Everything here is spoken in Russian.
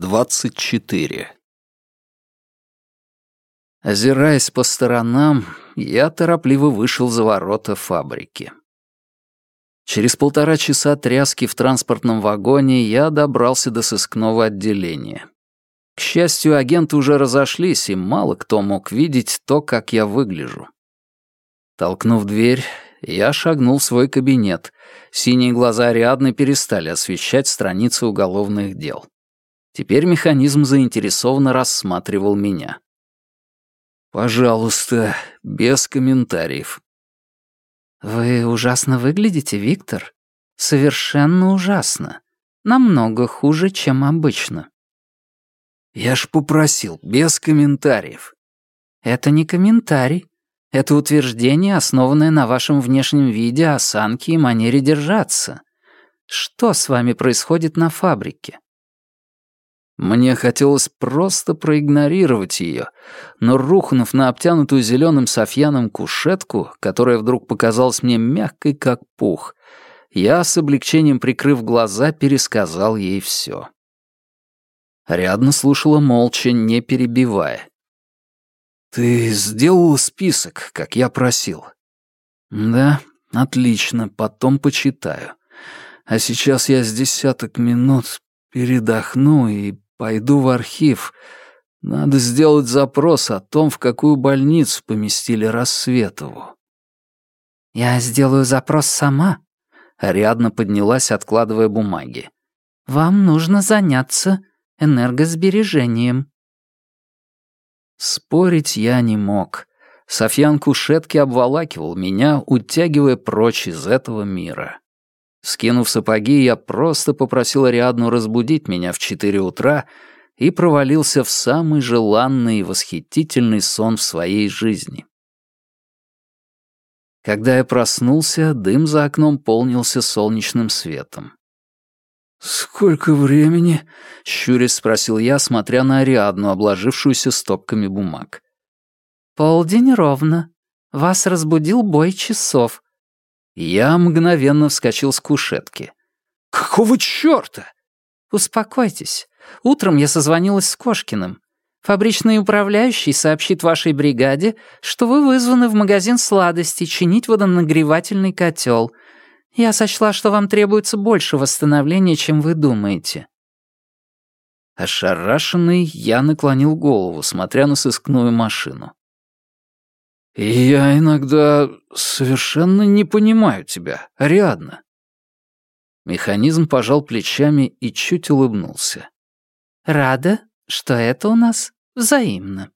24 Озираясь по сторонам, я торопливо вышел за ворота фабрики. Через полтора часа тряски в транспортном вагоне я добрался до сыскного отделения. К счастью, агенты уже разошлись, и мало кто мог видеть то, как я выгляжу. Толкнув дверь, я шагнул в свой кабинет. Синие глаза Ариадны перестали освещать страницы уголовных дел. Теперь механизм заинтересованно рассматривал меня. «Пожалуйста, без комментариев». «Вы ужасно выглядите, Виктор. Совершенно ужасно. Намного хуже, чем обычно». «Я ж попросил, без комментариев». «Это не комментарий. Это утверждение, основанное на вашем внешнем виде, осанке и манере держаться. Что с вами происходит на фабрике? Мне хотелось просто проигнорировать ее, но рухнув на обтянутую зеленым софьяном кушетку, которая вдруг показалась мне мягкой, как пух, я, с облегчением прикрыв глаза, пересказал ей все. Рядно слушала молча, не перебивая. «Ты сделала список, как я просил?» «Да, отлично, потом почитаю. А сейчас я с десяток минут передохну и пойду в архив. Надо сделать запрос о том, в какую больницу поместили Рассветову». «Я сделаю запрос сама», — Ариадна поднялась, откладывая бумаги. «Вам нужно заняться энергосбережением». Спорить я не мог. Софьян Кушетки обволакивал меня, утягивая прочь из этого мира. Скинув сапоги, я просто попросил Ариадну разбудить меня в четыре утра и провалился в самый желанный и восхитительный сон в своей жизни. Когда я проснулся, дым за окном полнился солнечным светом. «Сколько времени?» — щурясь спросил я, смотря на Ариадну, обложившуюся стопками бумаг. «Полдень ровно. Вас разбудил бой часов». Я мгновенно вскочил с кушетки. «Какого чёрта?» «Успокойтесь. Утром я созвонилась с Кошкиным. Фабричный управляющий сообщит вашей бригаде, что вы вызваны в магазин сладостей чинить водонагревательный котел — я сочла, что вам требуется больше восстановления, чем вы думаете». Ошарашенный, я наклонил голову, смотря на сыскную машину. «Я иногда совершенно не понимаю тебя, Ариадна». Механизм пожал плечами и чуть улыбнулся. «Рада, что это у нас взаимно».